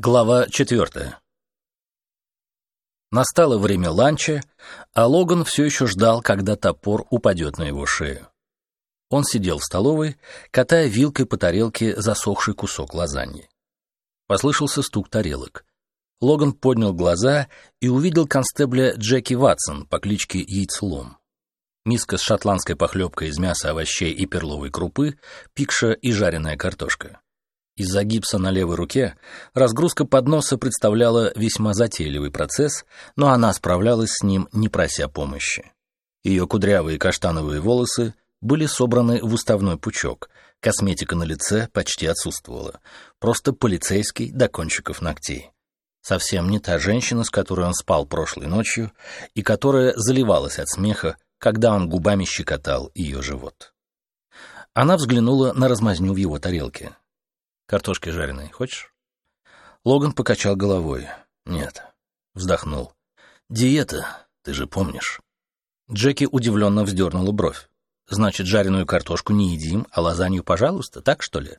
Глава четвертая. Настало время ланча, а Логан все еще ждал, когда топор упадет на его шею. Он сидел в столовой, катая вилкой по тарелке засохший кусок лазаньи. Послышался стук тарелок. Логан поднял глаза и увидел констебля Джеки Ватсон по кличке Яйцелом. Миска с шотландской похлебкой из мяса, овощей и перловой крупы, пикша и жареная картошка. Из-за гипса на левой руке разгрузка подноса представляла весьма затейливый процесс, но она справлялась с ним, не прося помощи. Ее кудрявые каштановые волосы были собраны в уставной пучок, косметика на лице почти отсутствовала, просто полицейский до кончиков ногтей. Совсем не та женщина, с которой он спал прошлой ночью, и которая заливалась от смеха, когда он губами щекотал ее живот. Она взглянула на размазню в его тарелке. Картошки жареной хочешь? Логан покачал головой. Нет. Вздохнул. Диета, ты же помнишь. Джеки удивленно вздернула бровь. Значит, жареную картошку не едим, а лазанью, пожалуйста, так что ли?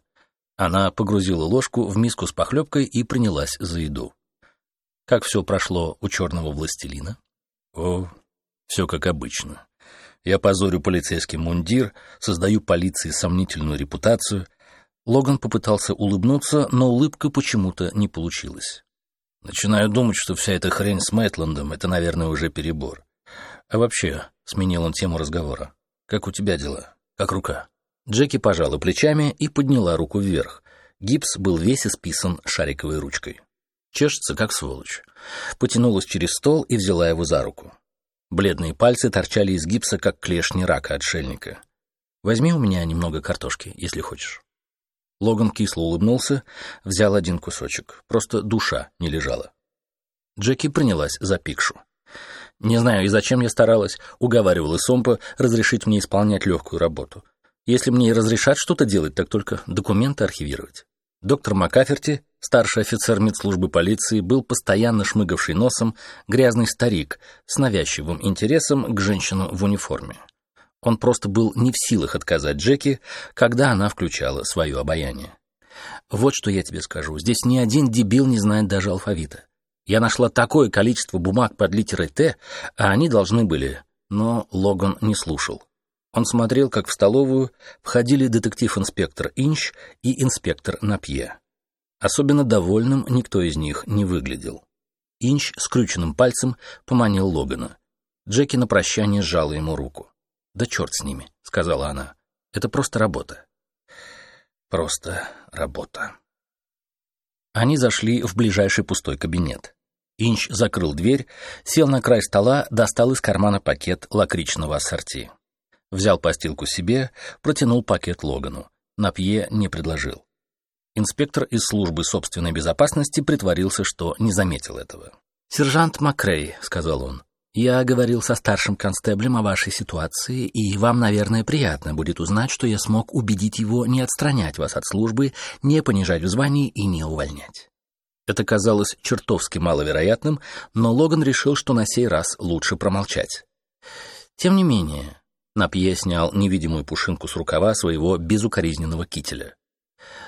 Она погрузила ложку в миску с похлебкой и принялась за еду. Как все прошло у черного властелина? О, все как обычно. Я позорю полицейский мундир, создаю полиции сомнительную репутацию — Логан попытался улыбнуться, но улыбка почему-то не получилась. «Начинаю думать, что вся эта хрень с Мэтландом — это, наверное, уже перебор. А вообще, — сменил он тему разговора, — как у тебя дела? Как рука?» Джеки пожала плечами и подняла руку вверх. Гипс был весь исписан шариковой ручкой. Чешется, как сволочь. Потянулась через стол и взяла его за руку. Бледные пальцы торчали из гипса, как клешни рака-отшельника. «Возьми у меня немного картошки, если хочешь». Логан кисло улыбнулся, взял один кусочек. Просто душа не лежала. Джеки принялась за пикшу. Не знаю, и зачем я старалась, уговаривала Сомпа разрешить мне исполнять легкую работу. Если мне разрешат что-то делать, так только документы архивировать. Доктор Макаферти, старший офицер медслужбы полиции, был постоянно шмыгавший носом грязный старик с навязчивым интересом к женщинам в униформе. Он просто был не в силах отказать Джеки, когда она включала свое обаяние. «Вот что я тебе скажу. Здесь ни один дебил не знает даже алфавита. Я нашла такое количество бумаг под литерой «Т», а они должны были...» Но Логан не слушал. Он смотрел, как в столовую входили детектив-инспектор Инч и инспектор Напье. Особенно довольным никто из них не выглядел. Инч скрюченным пальцем поманил Логана. Джеки на прощание сжала ему руку. «Да черт с ними», — сказала она. «Это просто работа». «Просто работа». Они зашли в ближайший пустой кабинет. Инч закрыл дверь, сел на край стола, достал из кармана пакет лакричного ассорти. Взял постилку себе, протянул пакет Логану. Напье не предложил. Инспектор из службы собственной безопасности притворился, что не заметил этого. «Сержант Макрей», — сказал он, я говорил со старшим констеблем о вашей ситуации, и вам, наверное, приятно будет узнать, что я смог убедить его не отстранять вас от службы, не понижать в звании и не увольнять. Это казалось чертовски маловероятным, но Логан решил, что на сей раз лучше промолчать. Тем не менее, Напье снял невидимую пушинку с рукава своего безукоризненного кителя.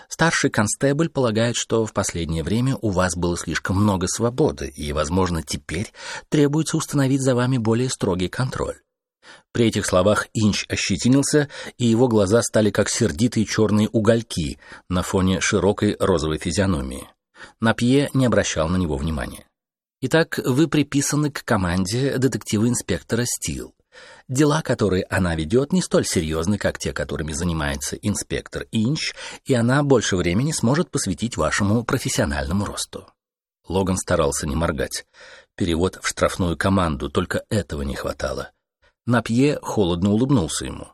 Старший констебль полагает, что в последнее время у вас было слишком много свободы, и, возможно, теперь требуется установить за вами более строгий контроль. При этих словах Инч ощетинился, и его глаза стали как сердитые черные угольки на фоне широкой розовой физиономии. Напье не обращал на него внимания. Итак, вы приписаны к команде детектива-инспектора Стил. Дела, которые она ведет, не столь серьезны, как те, которыми занимается инспектор Инч, и она больше времени сможет посвятить вашему профессиональному росту. Логан старался не моргать. Перевод в штрафную команду, только этого не хватало. Напье холодно улыбнулся ему.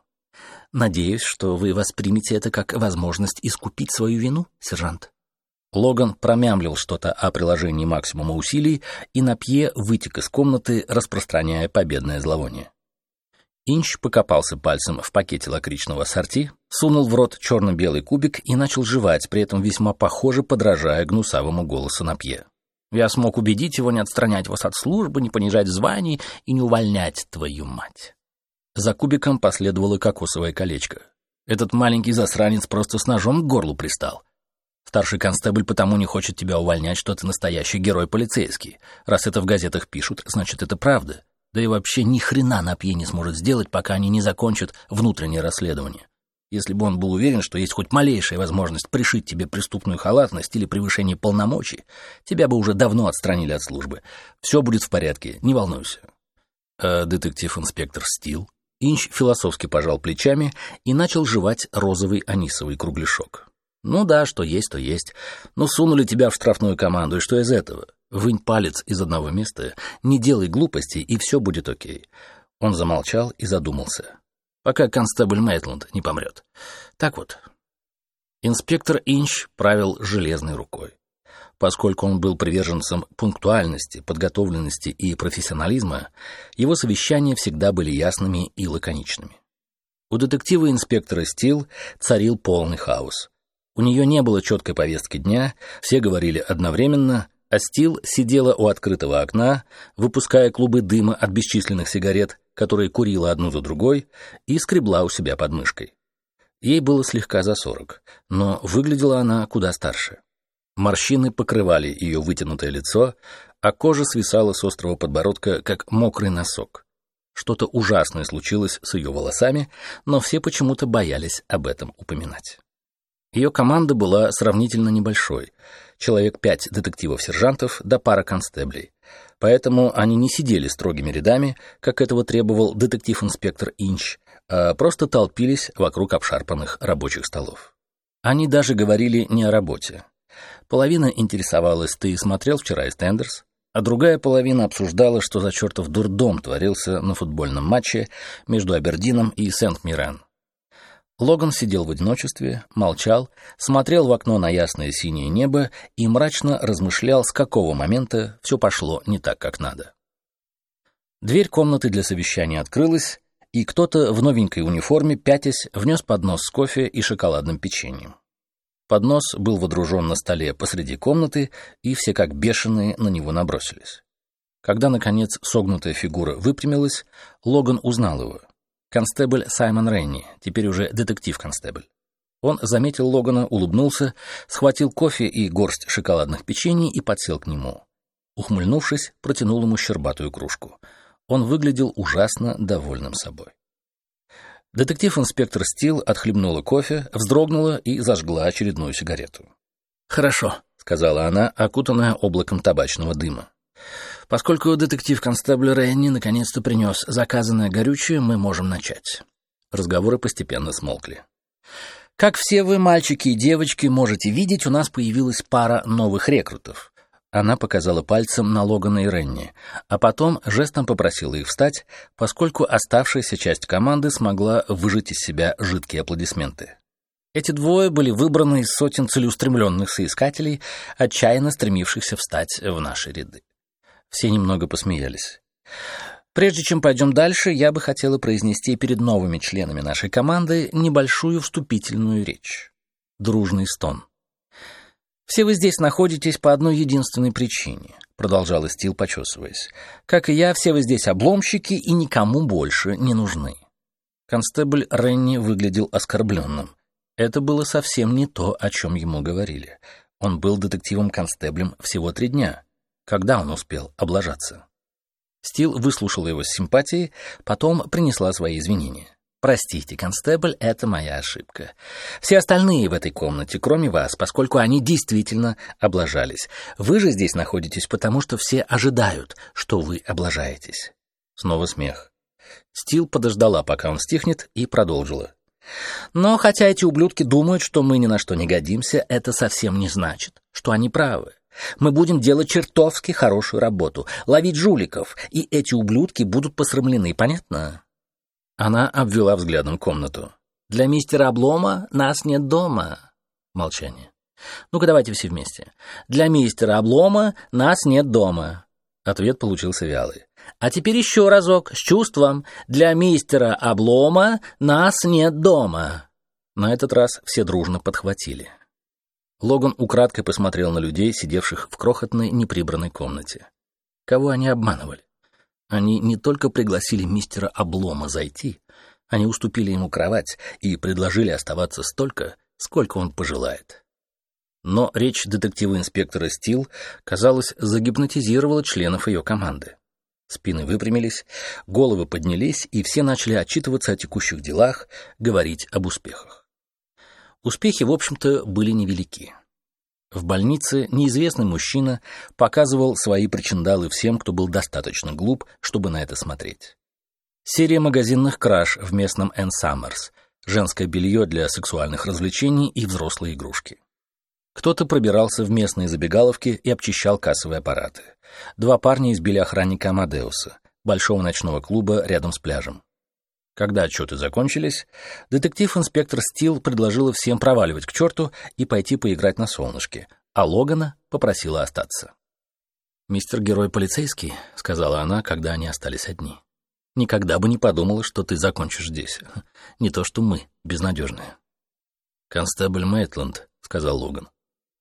«Надеюсь, что вы воспримете это как возможность искупить свою вину, сержант?» Логан промямлил что-то о приложении максимума усилий, и Напье вытек из комнаты, распространяя победное зловоние. Инч покопался пальцем в пакете лакричного сорти, сунул в рот черно-белый кубик и начал жевать, при этом весьма похоже подражая гнусавому голосу Напье. «Я смог убедить его не отстранять вас от службы, не понижать званий и не увольнять твою мать». За кубиком последовало кокосовое колечко. Этот маленький засранец просто с ножом к горлу пристал. Старший констебль потому не хочет тебя увольнять, что ты настоящий герой полицейский. Раз это в газетах пишут, значит, это правда. Да и вообще ни хрена на не сможет сделать, пока они не закончат внутреннее расследование. Если бы он был уверен, что есть хоть малейшая возможность пришить тебе преступную халатность или превышение полномочий, тебя бы уже давно отстранили от службы. Все будет в порядке, не волнуйся. А детектив-инспектор Стил Инч философски пожал плечами и начал жевать розовый анисовый кругляшок. «Ну да, что есть, то есть. Ну, сунули тебя в штрафную команду, и что из этого? Вынь палец из одного места, не делай глупостей, и все будет окей». Он замолчал и задумался. «Пока констебль Мейтланд не помрет. Так вот». Инспектор Инч правил железной рукой. Поскольку он был приверженцем пунктуальности, подготовленности и профессионализма, его совещания всегда были ясными и лаконичными. У детектива-инспектора Стил царил полный хаос. У нее не было четкой повестки дня, все говорили одновременно, а Стил сидела у открытого окна, выпуская клубы дыма от бесчисленных сигарет, которые курила одну за другой, и скребла у себя под мышкой. Ей было слегка за сорок, но выглядела она куда старше. Морщины покрывали ее вытянутое лицо, а кожа свисала с острого подбородка, как мокрый носок. Что-то ужасное случилось с ее волосами, но все почему-то боялись об этом упоминать. Ее команда была сравнительно небольшой, человек пять детективов-сержантов да пара констеблей, поэтому они не сидели строгими рядами, как этого требовал детектив-инспектор Инч, а просто толпились вокруг обшарпанных рабочих столов. Они даже говорили не о работе, Половина интересовалась, ты смотрел вчера «Эстендерс», а другая половина обсуждала, что за чертов дурдом творился на футбольном матче между Абердином и Сент-Мирен. Логан сидел в одиночестве, молчал, смотрел в окно на ясное синее небо и мрачно размышлял, с какого момента все пошло не так, как надо. Дверь комнаты для совещания открылась, и кто-то в новенькой униформе, пятясь, внес поднос с кофе и шоколадным печеньем. Поднос был водружен на столе посреди комнаты, и все как бешеные на него набросились. Когда, наконец, согнутая фигура выпрямилась, Логан узнал его. Констебль Саймон Ренни, теперь уже детектив-констебль. Он заметил Логана, улыбнулся, схватил кофе и горсть шоколадных печений и подсел к нему. Ухмыльнувшись, протянул ему щербатую кружку. Он выглядел ужасно довольным собой. Детектив-инспектор Стил отхлебнула кофе, вздрогнула и зажгла очередную сигарету. «Хорошо», — сказала она, окутанная облаком табачного дыма. «Поскольку детектив-констебль Рейни наконец-то принес заказанное горючее, мы можем начать». Разговоры постепенно смолкли. «Как все вы, мальчики и девочки, можете видеть, у нас появилась пара новых рекрутов. Она показала пальцем на Логана и Ренни, а потом жестом попросила их встать, поскольку оставшаяся часть команды смогла выжать из себя жидкие аплодисменты. Эти двое были выбраны из сотен целеустремленных соискателей, отчаянно стремившихся встать в наши ряды. Все немного посмеялись. Прежде чем пойдем дальше, я бы хотела произнести перед новыми членами нашей команды небольшую вступительную речь. Дружный стон. «Все вы здесь находитесь по одной единственной причине», — продолжал Стил, почесываясь. «Как и я, все вы здесь обломщики и никому больше не нужны». Констебль Ренни выглядел оскорбленным. Это было совсем не то, о чем ему говорили. Он был детективом-констеблем всего три дня. Когда он успел облажаться? Стил выслушал его с симпатией, потом принесла свои извинения. Простите, констебль, это моя ошибка. Все остальные в этой комнате, кроме вас, поскольку они действительно облажались. Вы же здесь находитесь, потому что все ожидают, что вы облажаетесь. Снова смех. Стил подождала, пока он стихнет, и продолжила. Но хотя эти ублюдки думают, что мы ни на что не годимся, это совсем не значит, что они правы. Мы будем делать чертовски хорошую работу, ловить жуликов, и эти ублюдки будут посрамлены, понятно? Она обвела взглядом комнату. «Для мистера Облома нас нет дома». Молчание. «Ну-ка, давайте все вместе. Для мистера Облома нас нет дома». Ответ получился вялый. «А теперь еще разок, с чувством. Для мистера Облома нас нет дома». На этот раз все дружно подхватили. Логан украдкой посмотрел на людей, сидевших в крохотной неприбранной комнате. Кого они обманывали? Они не только пригласили мистера Облома зайти, они уступили ему кровать и предложили оставаться столько, сколько он пожелает. Но речь детектива-инспектора Стил, казалось, загипнотизировала членов ее команды. Спины выпрямились, головы поднялись, и все начали отчитываться о текущих делах, говорить об успехах. Успехи, в общем-то, были невелики. В больнице неизвестный мужчина показывал свои причиндалы всем, кто был достаточно глуп, чтобы на это смотреть. Серия магазинных краж в местном Энн Саммерс, женское белье для сексуальных развлечений и взрослые игрушки. Кто-то пробирался в местные забегаловки и обчищал кассовые аппараты. Два парня избили охранника Амадеуса, большого ночного клуба рядом с пляжем. Когда отчеты закончились, детектив-инспектор Стил предложила всем проваливать к черту и пойти поиграть на солнышке, а Логана попросила остаться. «Мистер Герой полицейский», — сказала она, когда они остались одни. «Никогда бы не подумала, что ты закончишь здесь. Не то что мы, безнадежные». «Констебль Мейтленд», — сказал Логан.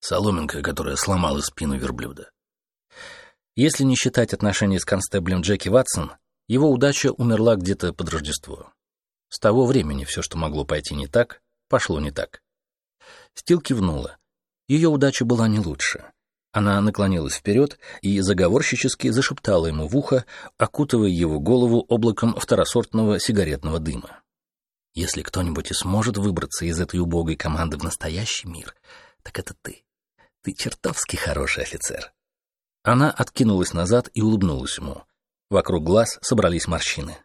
Соломинка, которая сломала спину верблюда. Если не считать отношения с констеблем Джеки Ватсон, его удача умерла где-то под Рождество. С того времени все, что могло пойти не так, пошло не так. Стил кивнула. Ее удача была не лучше. Она наклонилась вперед и заговорщически зашептала ему в ухо, окутывая его голову облаком второсортного сигаретного дыма. «Если кто-нибудь и сможет выбраться из этой убогой команды в настоящий мир, так это ты. Ты чертовски хороший офицер. Она откинулась назад и улыбнулась ему. Вокруг глаз собрались морщины.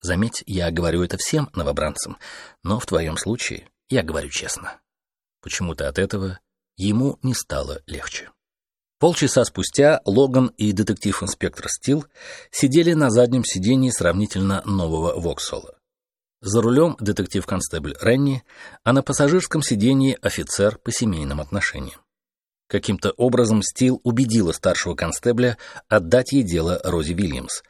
Заметь, я говорю это всем новобранцам, но в твоем случае я говорю честно. Почему-то от этого ему не стало легче. Полчаса спустя Логан и детектив-инспектор Стил сидели на заднем сидении сравнительно нового Воксола. За рулем детектив-констебль Ренни, а на пассажирском сидении офицер по семейным отношениям. Каким-то образом Стил убедила старшего констебля отдать ей дело Рози Вильямс.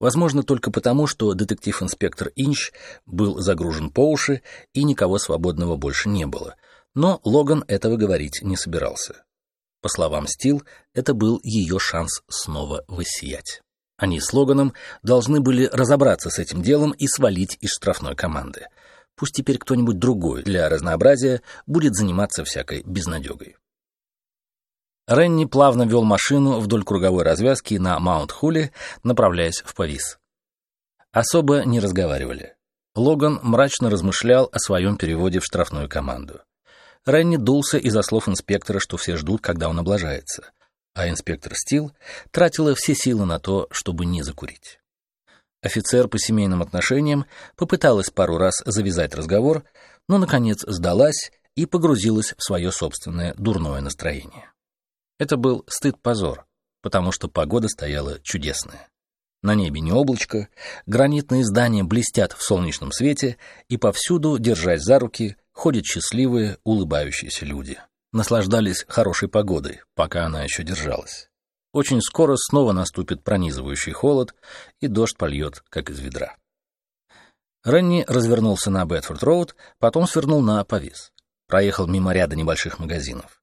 Возможно, только потому, что детектив-инспектор Инч был загружен по уши и никого свободного больше не было. Но Логан этого говорить не собирался. По словам Стил, это был ее шанс снова воссиять. Они с Логаном должны были разобраться с этим делом и свалить из штрафной команды. Пусть теперь кто-нибудь другой для разнообразия будет заниматься всякой безнадегой. Ренни плавно вел машину вдоль круговой развязки на Маунт-Хули, направляясь в Павис. Особо не разговаривали. Логан мрачно размышлял о своем переводе в штрафную команду. Ренни дулся из-за слов инспектора, что все ждут, когда он облажается. А инспектор Стил тратила все силы на то, чтобы не закурить. Офицер по семейным отношениям попыталась пару раз завязать разговор, но, наконец, сдалась и погрузилась в свое собственное дурное настроение. Это был стыд-позор, потому что погода стояла чудесная. На небе не облачко, гранитные здания блестят в солнечном свете, и повсюду, держась за руки, ходят счастливые, улыбающиеся люди. Наслаждались хорошей погодой, пока она еще держалась. Очень скоро снова наступит пронизывающий холод, и дождь польет, как из ведра. Ренни развернулся на Бетфорд-Роуд, потом свернул на Повис. Проехал мимо ряда небольших магазинов.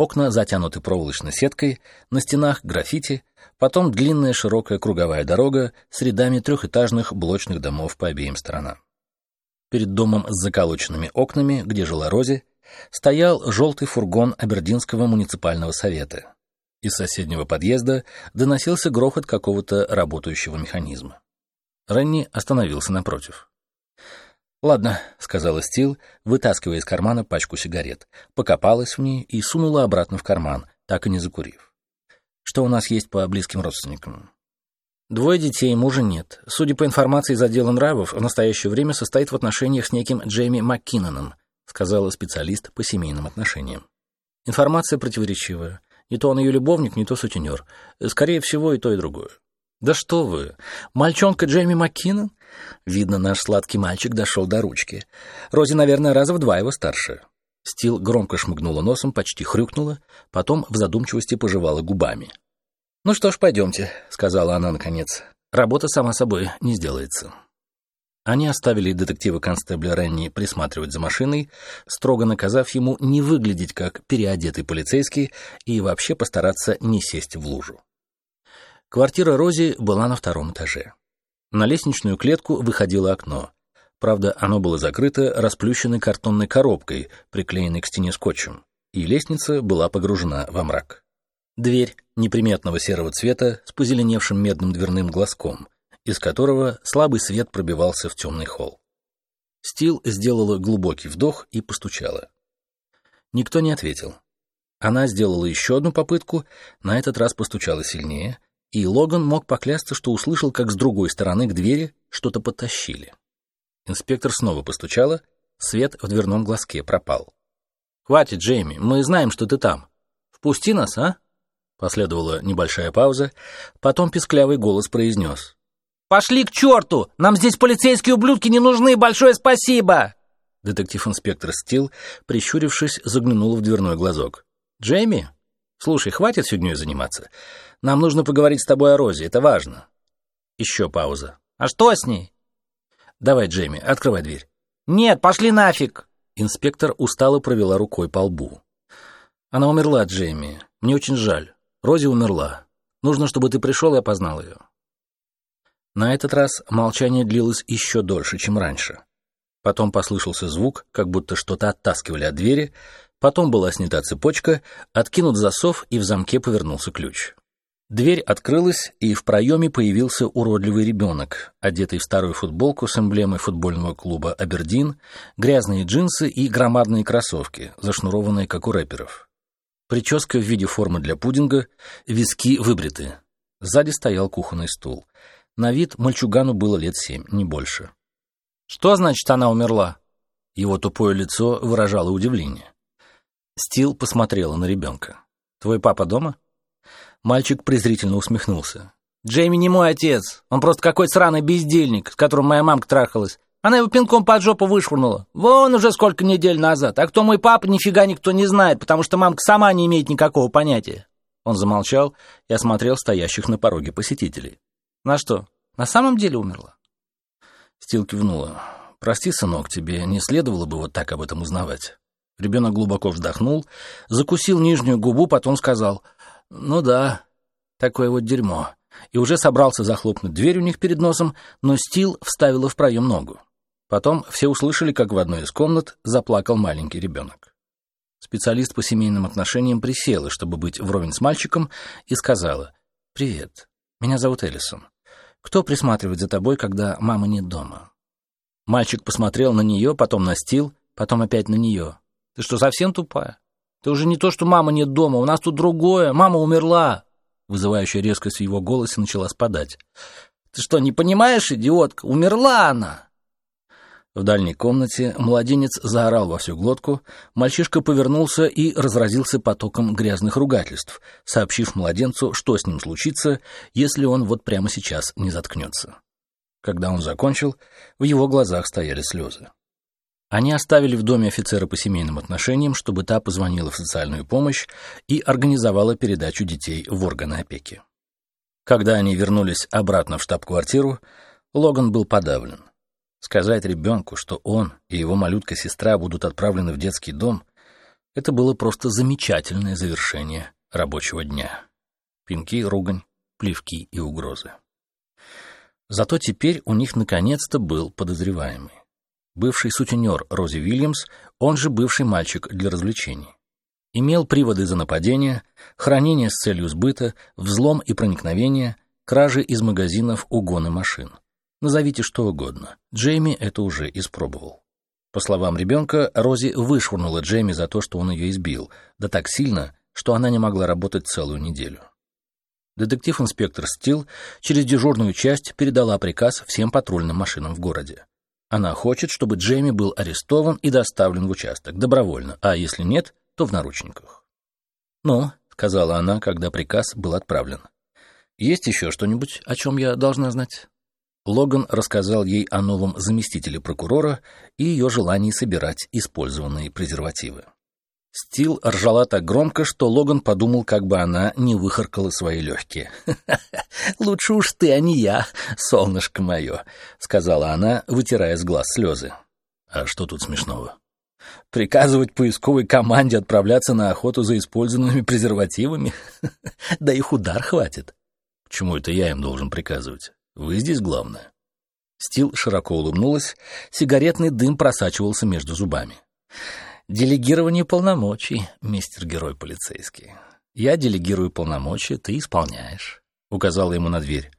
Окна затянуты проволочной сеткой, на стенах граффити, потом длинная широкая круговая дорога с рядами трехэтажных блочных домов по обеим сторонам. Перед домом с заколоченными окнами, где жила Рози, стоял желтый фургон Абердинского муниципального совета. Из соседнего подъезда доносился грохот какого-то работающего механизма. Ренни остановился напротив. «Ладно», — сказала Стил, вытаскивая из кармана пачку сигарет, покопалась в ней и сунула обратно в карман, так и не закурив. «Что у нас есть по близким родственникам?» «Двое детей, мужа нет. Судя по информации из отдела нравов, в настоящее время состоит в отношениях с неким Джейми МакКинноном», сказала специалист по семейным отношениям. «Информация противоречивая. Не то он ее любовник, не то сутенер. Скорее всего, и то, и другое». «Да что вы! Мальчонка Джейми МакКиннон? Видно, наш сладкий мальчик дошел до ручки. Рози, наверное, раза в два его старше. Стил громко шмыгнула носом, почти хрюкнула, потом в задумчивости пожевала губами. «Ну что ж, пойдемте», — сказала она наконец. «Работа сама собой не сделается». Они оставили детектива-констебля Ренни присматривать за машиной, строго наказав ему не выглядеть как переодетый полицейский и вообще постараться не сесть в лужу. Квартира Рози была на втором этаже. На лестничную клетку выходило окно. Правда, оно было закрыто расплющенной картонной коробкой, приклеенной к стене скотчем. и лестница была погружена во мрак. Дверь неприметного серого цвета с позеленевшим медным дверным глазком, из которого слабый свет пробивался в темный холл. Стил сделала глубокий вдох и постучала. Никто не ответил. Она сделала еще одну попытку, на этот раз постучала сильнее, и Логан мог поклясться, что услышал, как с другой стороны к двери что-то подтащили. Инспектор снова постучала, свет в дверном глазке пропал. «Хватит, Джейми, мы знаем, что ты там. Впусти нас, а?» Последовала небольшая пауза, потом писклявый голос произнес. «Пошли к черту! Нам здесь полицейские ублюдки не нужны! Большое спасибо!» Детектив-инспектор Стил, прищурившись, заглянул в дверной глазок. «Джейми? Слушай, хватит фигней заниматься. Нам нужно поговорить с тобой о Розе, это важно». Еще пауза. «А что с ней?» «Давай, Джейми, открывай дверь». «Нет, пошли нафиг!» Инспектор устало провела рукой по лбу. «Она умерла, Джейми. Мне очень жаль. Рози умерла. Нужно, чтобы ты пришел и опознал ее». На этот раз молчание длилось еще дольше, чем раньше. Потом послышался звук, как будто что-то оттаскивали от двери, потом была снята цепочка, откинут засов, и в замке повернулся ключ. Дверь открылась, и в проеме появился уродливый ребенок, одетый в старую футболку с эмблемой футбольного клуба «Абердин», грязные джинсы и громадные кроссовки, зашнурованные, как у рэперов. Прическа в виде формы для пудинга, виски выбриты. Сзади стоял кухонный стул. На вид мальчугану было лет семь, не больше. «Что значит, она умерла?» Его тупое лицо выражало удивление. Стил посмотрела на ребенка. «Твой папа дома?» Мальчик презрительно усмехнулся. «Джейми не мой отец. Он просто какой-то сраный бездельник, с которым моя мамка трахалась. Она его пинком под жопу вышвырнула. Вон уже сколько недель назад. А кто мой папа, нифига никто не знает, потому что мамка сама не имеет никакого понятия». Он замолчал и осмотрел стоящих на пороге посетителей. «На что, на самом деле умерла?» Стил кивнула. «Прости, сынок, тебе не следовало бы вот так об этом узнавать». Ребенок глубоко вздохнул, закусил нижнюю губу, потом сказал, «Ну да, такое вот дерьмо». И уже собрался захлопнуть дверь у них перед носом, но Стил вставила в проем ногу. Потом все услышали, как в одной из комнат заплакал маленький ребенок. Специалист по семейным отношениям присела, чтобы быть вровень с мальчиком, и сказала, «Привет, меня зовут Эллисон. Кто присматривает за тобой, когда мама нет дома?» Мальчик посмотрел на нее, потом на Стил, потом опять на нее. «Ты что, совсем тупая? Ты уже не то, что мама нет дома, у нас тут другое, мама умерла!» Вызывающая резкость в его голосе начала спадать. «Ты что, не понимаешь, идиотка? Умерла она!» В дальней комнате младенец заорал во всю глотку, мальчишка повернулся и разразился потоком грязных ругательств, сообщив младенцу, что с ним случится, если он вот прямо сейчас не заткнется. Когда он закончил, в его глазах стояли слезы. Они оставили в доме офицера по семейным отношениям, чтобы та позвонила в социальную помощь и организовала передачу детей в органы опеки. Когда они вернулись обратно в штаб-квартиру, Логан был подавлен. Сказать ребенку, что он и его малютка-сестра будут отправлены в детский дом, это было просто замечательное завершение рабочего дня. Пинки, ругань, плевки и угрозы. Зато теперь у них наконец-то был подозреваемый. Бывший сутенер Рози Вильямс, он же бывший мальчик для развлечений. Имел приводы за нападение, хранение с целью сбыта, взлом и проникновение, кражи из магазинов, угоны машин. Назовите что угодно. Джейми это уже испробовал. По словам ребенка, Рози вышвырнула Джейми за то, что он ее избил, да так сильно, что она не могла работать целую неделю. Детектив-инспектор Стил через дежурную часть передала приказ всем патрульным машинам в городе. Она хочет, чтобы Джейми был арестован и доставлен в участок, добровольно, а если нет, то в наручниках. «Ну», — сказала она, когда приказ был отправлен. «Есть еще что-нибудь, о чем я должна знать?» Логан рассказал ей о новом заместителе прокурора и ее желании собирать использованные презервативы. Стил ржала так громко, что Логан подумал, как бы она не выхаркала свои легкие. «Лучше уж ты, а не я, солнышко мое», — сказала она, вытирая с глаз слезы. «А что тут смешного?» «Приказывать поисковой команде отправляться на охоту за использованными презервативами? Да их удар хватит». «Почему это я им должен приказывать?» Вы здесь главное. Стил широко улыбнулась, сигаретный дым просачивался между зубами. Делегирование полномочий, мистер герой полицейский. Я делегирую полномочия, ты исполняешь, указала ему на дверь.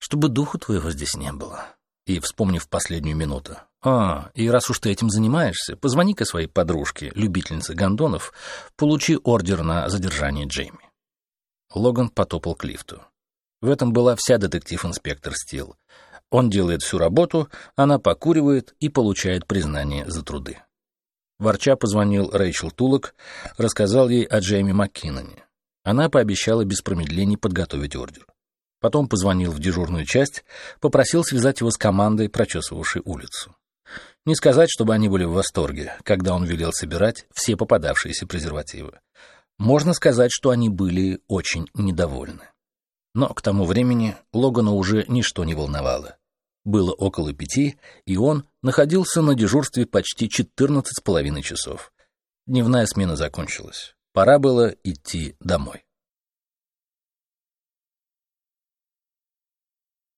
Чтобы духу твоего здесь не было. И, вспомнив последнюю минуту, «А, и раз уж ты этим занимаешься, позвони-ка своей подружке, любительнице гондонов, получи ордер на задержание Джейми». Логан потопал к лифту. В этом была вся детектив-инспектор Стил. Он делает всю работу, она покуривает и получает признание за труды. Ворча позвонил Рэйчел Тулок, рассказал ей о Джейми Маккиноне. Она пообещала без промедлений подготовить ордер. Потом позвонил в дежурную часть, попросил связать его с командой, прочесывавшей улицу. Не сказать, чтобы они были в восторге, когда он велел собирать все попадавшиеся презервативы. Можно сказать, что они были очень недовольны. Но к тому времени Логана уже ничто не волновало. Было около пяти, и он находился на дежурстве почти четырнадцать с половиной часов. Дневная смена закончилась. Пора было идти домой.